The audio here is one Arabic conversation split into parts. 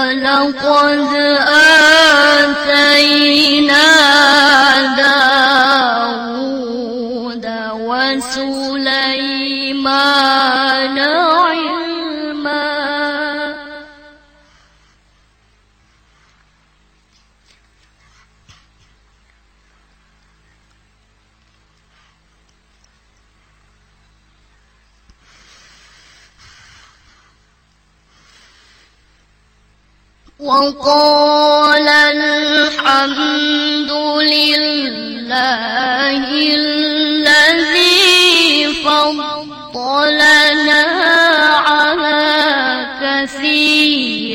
ولقد آتينا داود وسليمان علما وقال الحمد لله الذي فضلنا على كثير.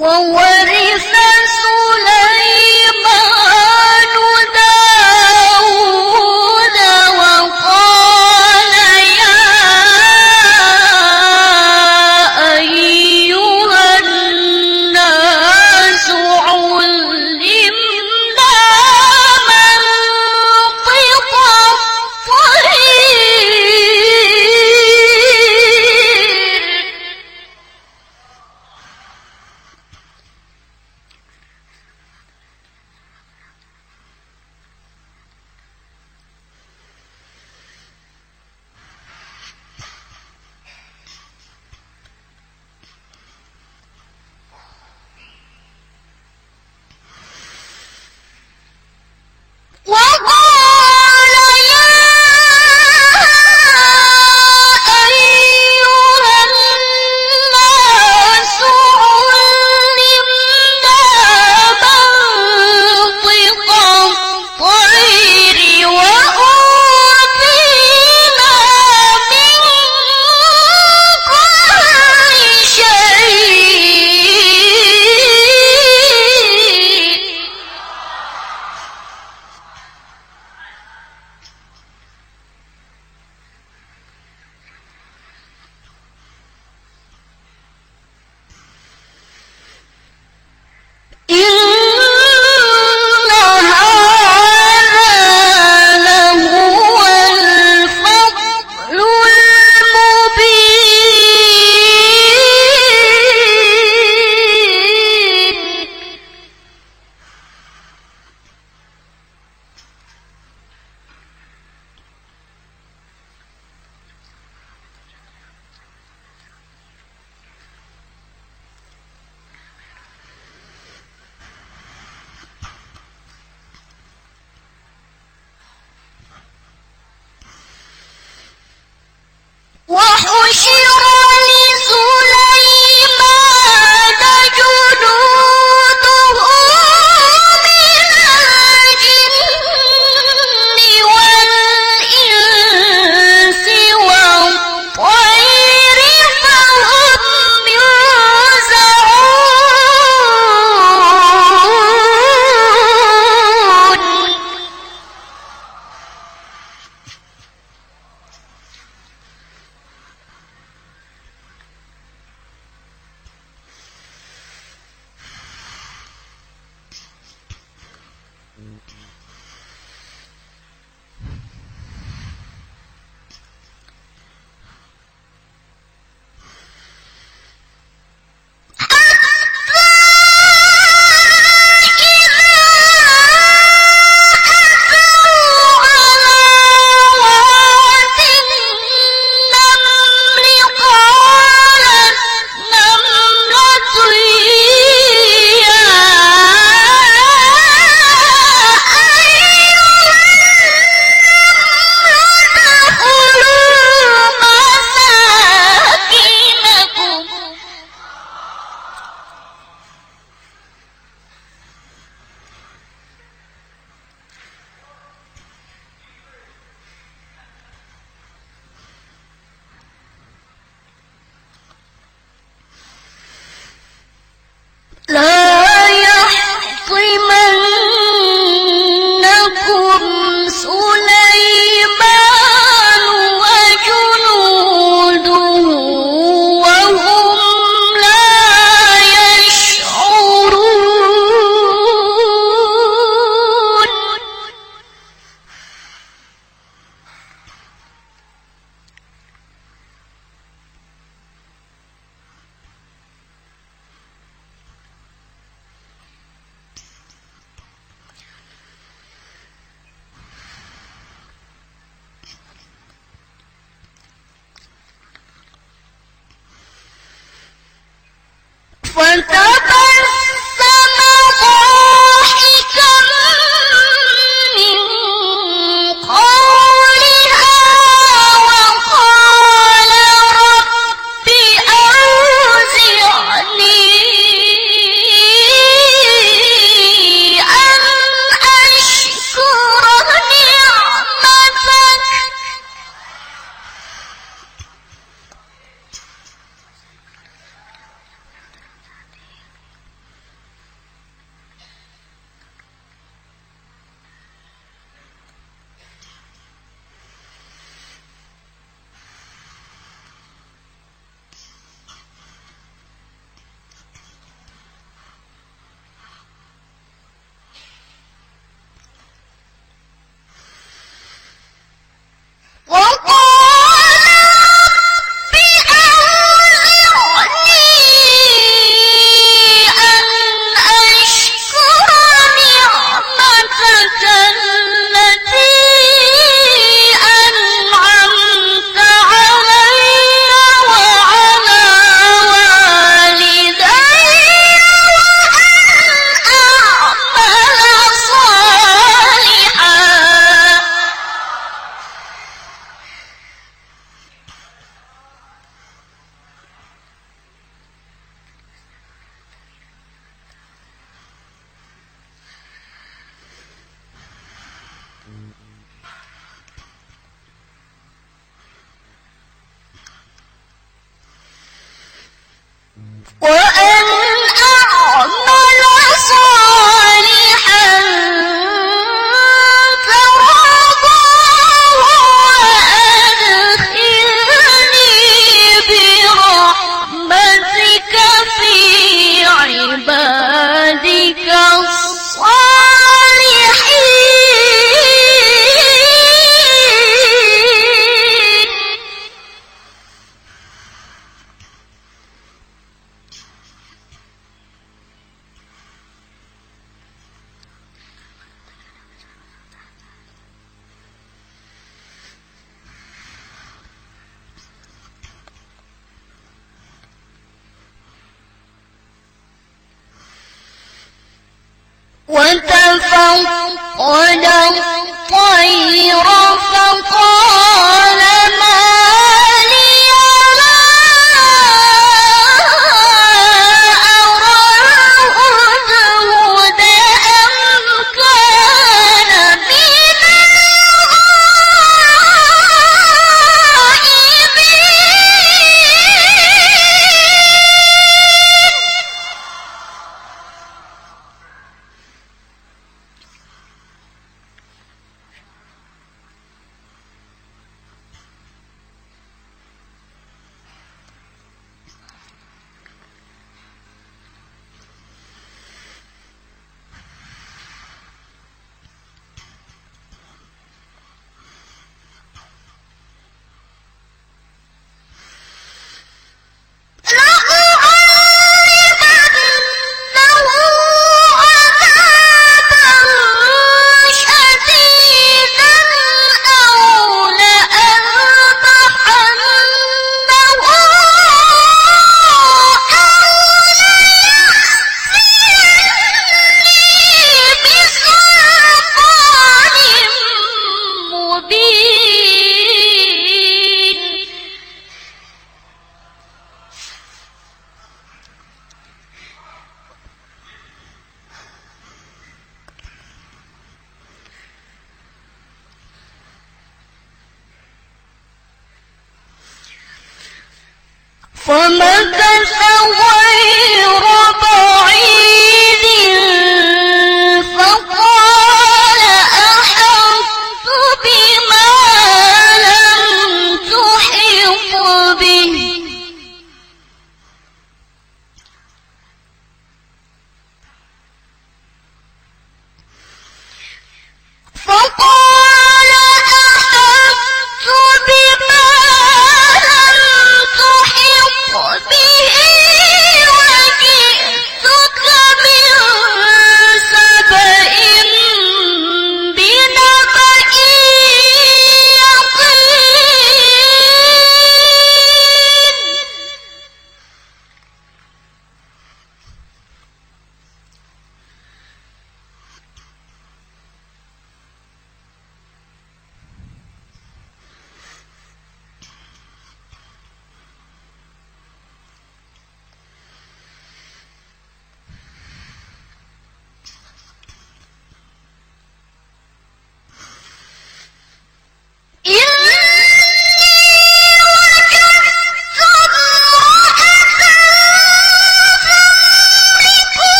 وورث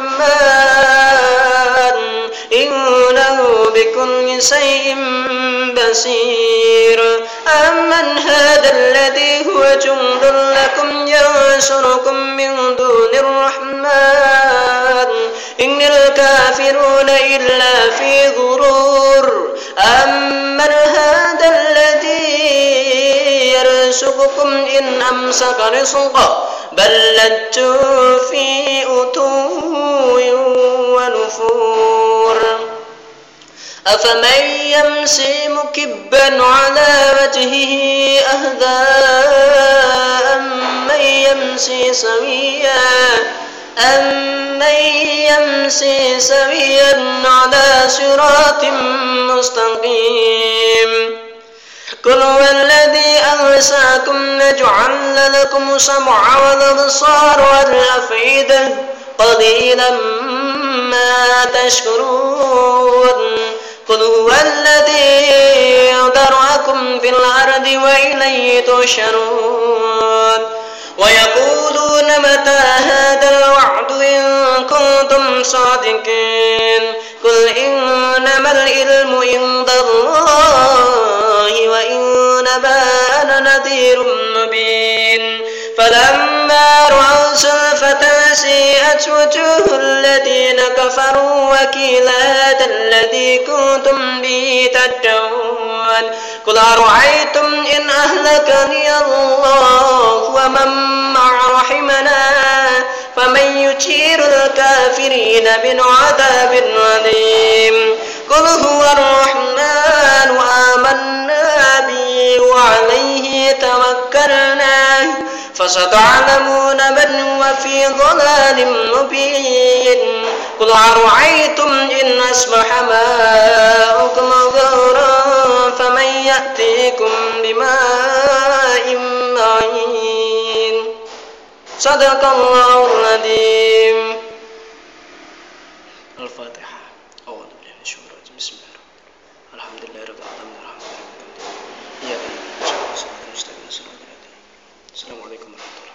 الرحمن. إنه بكل شيء بصير. أمن هذا الذي هو جند لكم ينشركم من دون الرحمن. إن الكافرون إلا في غرور. أمن هذا الذي يرزقكم إن أمسك رزقه. بل لجوا في أتو ونفور. أفمن يمشي مكبا على وجهه أهدى أمن يمشي سويا؟ أمن يمشي سويا على صراط مستقيم؟ قل هو الذي أنساكم نجعل لكم سمع والأبصار والأفئدة قليلا ما تشكرون. قل هو الذي ذرأكم في الأرض وإليه تحشرون. ويقولون متى هذا الوعد إن كنتم صادقين. قل إنما العلم عند الله. فلما رأوا زلفة سيئت وجوه الذين كفروا وكيل هذا الذي كنتم به تدعون قل أرأيتم إن أهلكني الله ومن مع رحمنا فمن يجير الكافرين من عذاب أليم قل هو الرحمن وآمنا به وعليه توكلنا فستعلمون من هو في ضلال مبين. قل أرأيتم إن أصبح ماؤكم غورا فمن يأتيكم بماء معين. صدق الله العظيم. الفاتحة أعوذ بالله من الشيطان الرجيم بسم الله الرحمن الرحيم الحمد لله رب العالمين الرحمن الرحيم إياك نعبد وإياك نستعين صراط المستقيم السلام عليكم ورحمة الله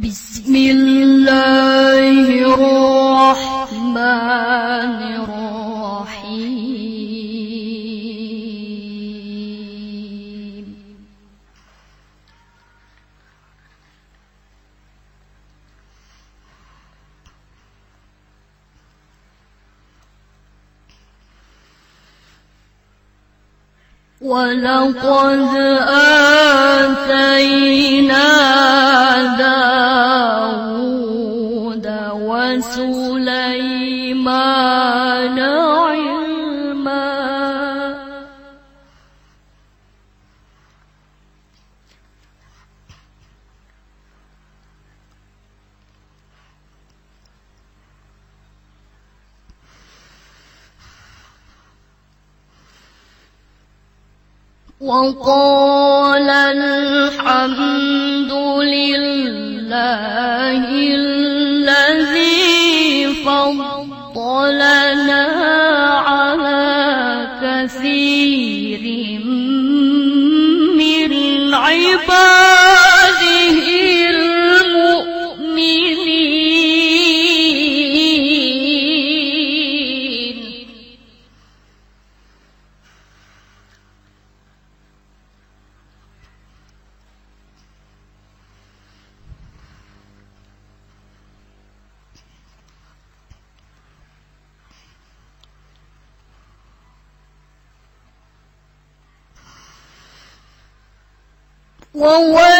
بسم الله الرحمن الرحيم. ولقد آتينا داود وسليمان علما. وقال الحمد لله الذي فضلنا على وورث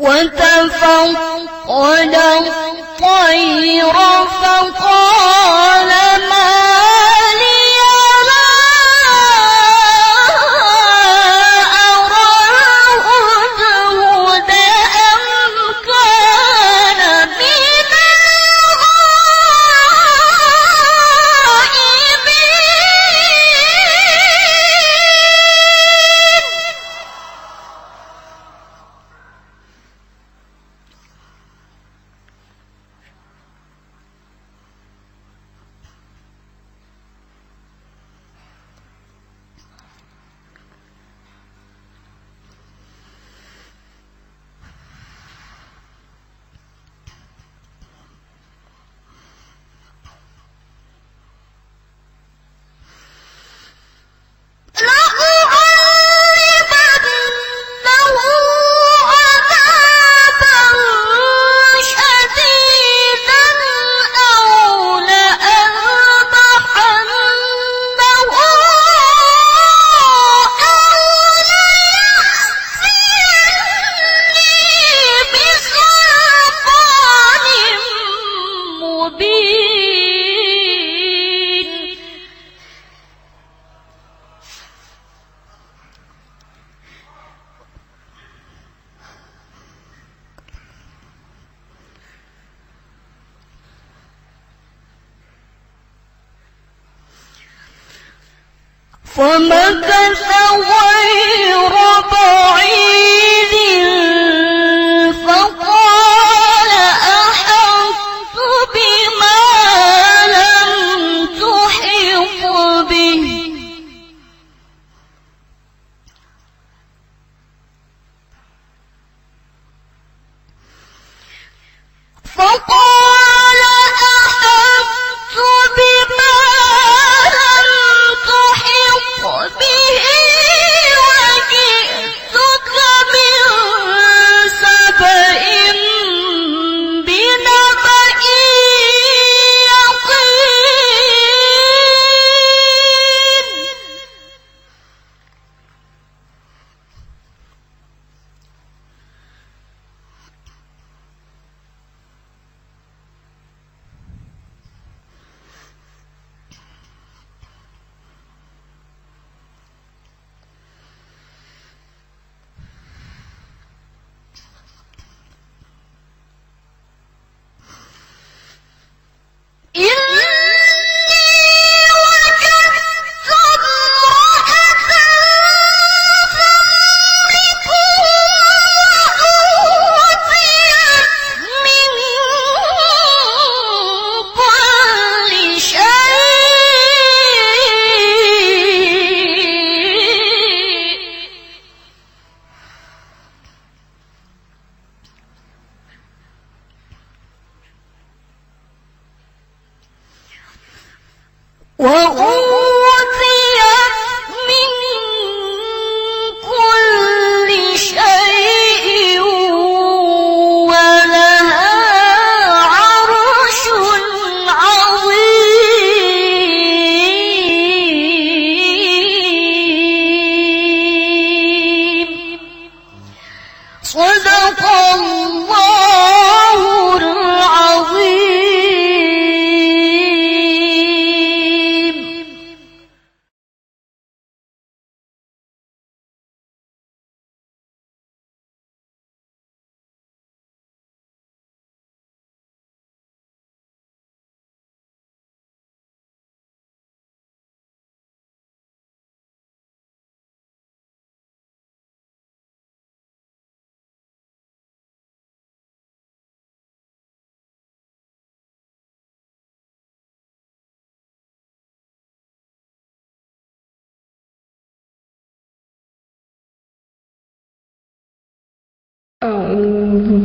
وتفقد الطير فقال فمكث غير بعيد Well, well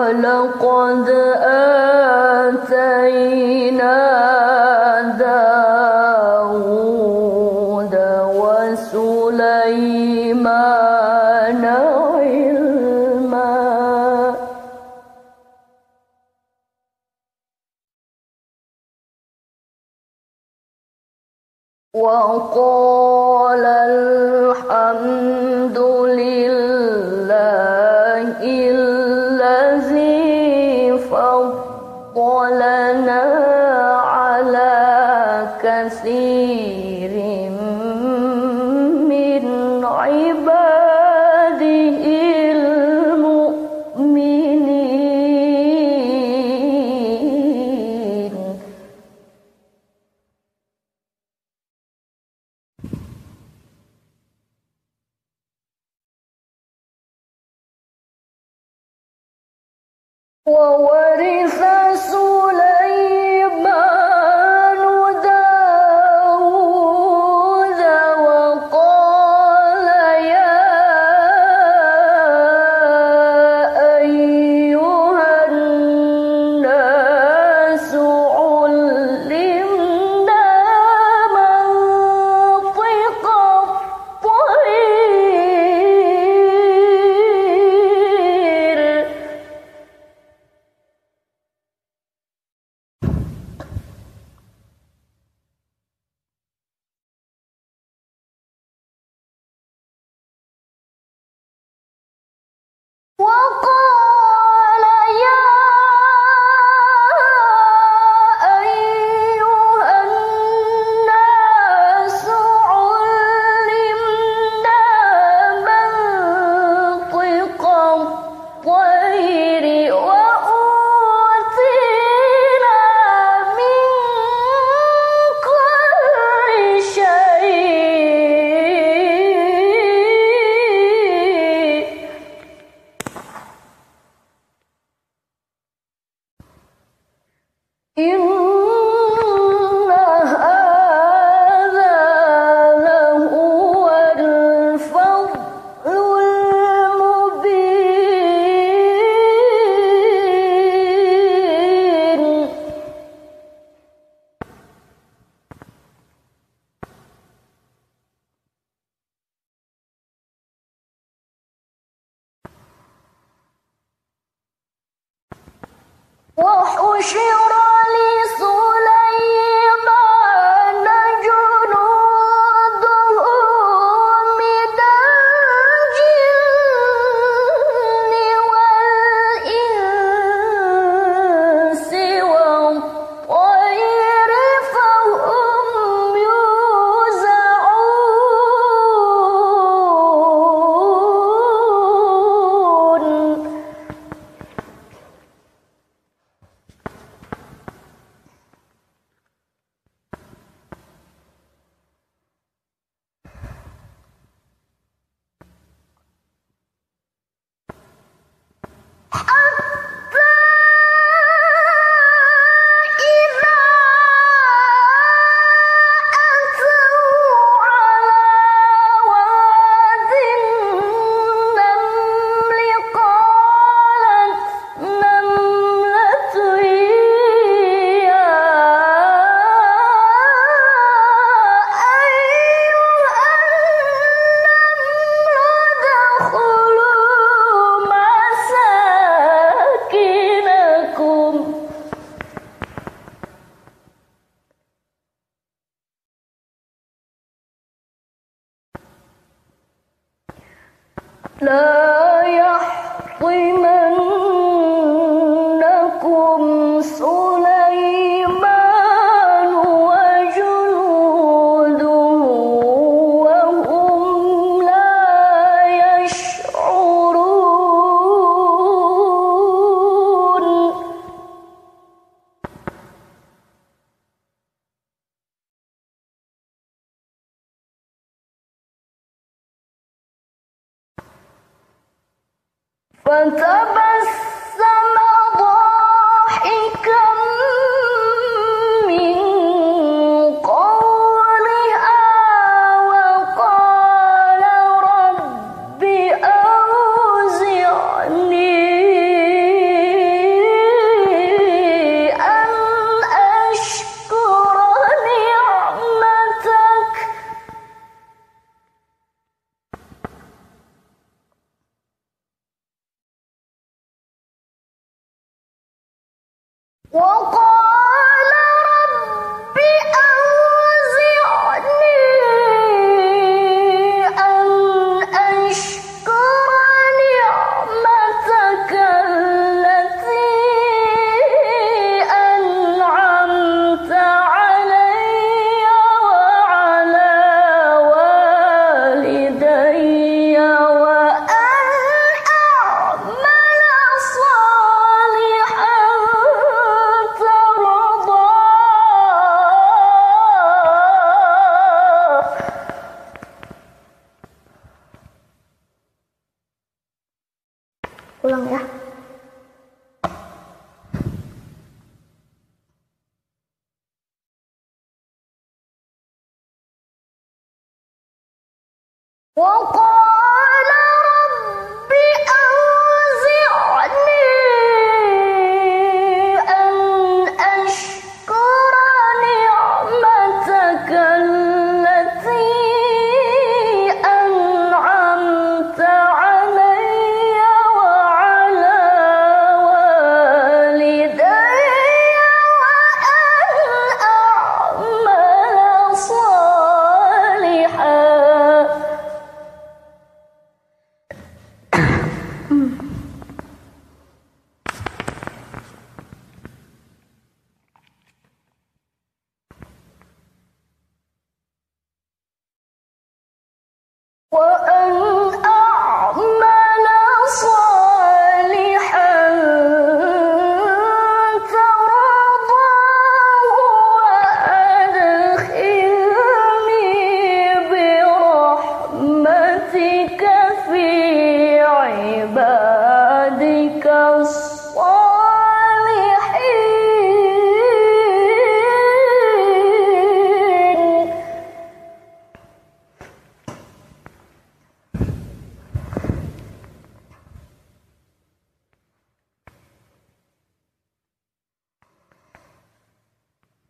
ولقد أ Oh. لا يحطمنكم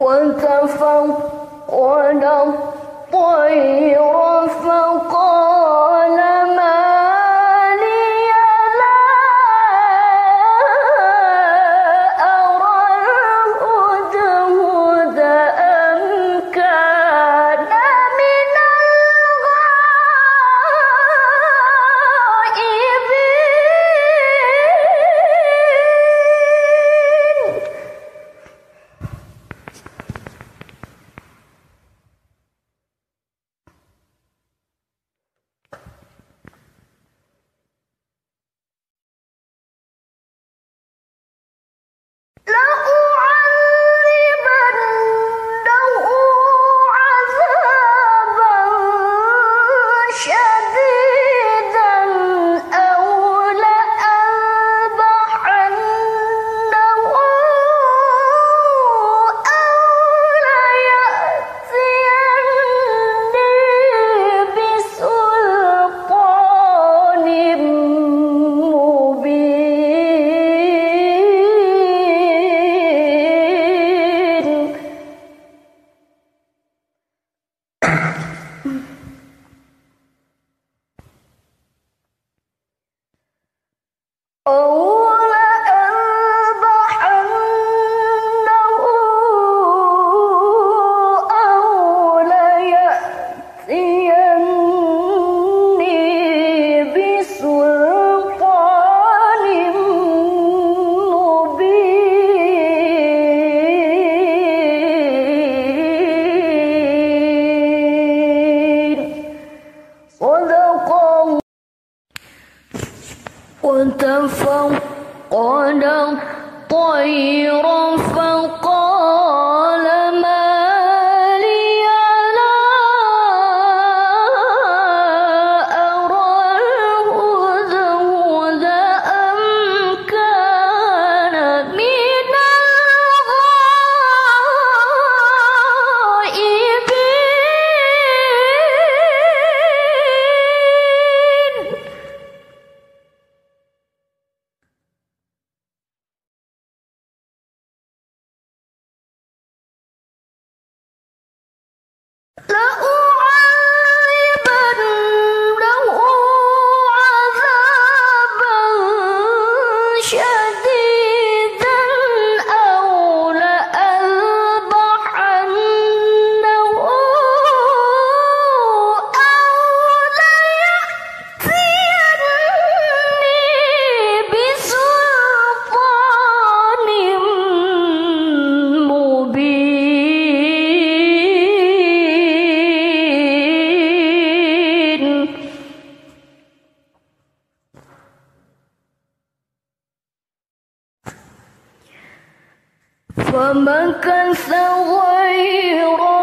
وتفقد الطير فقال فمكث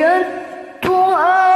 人多爱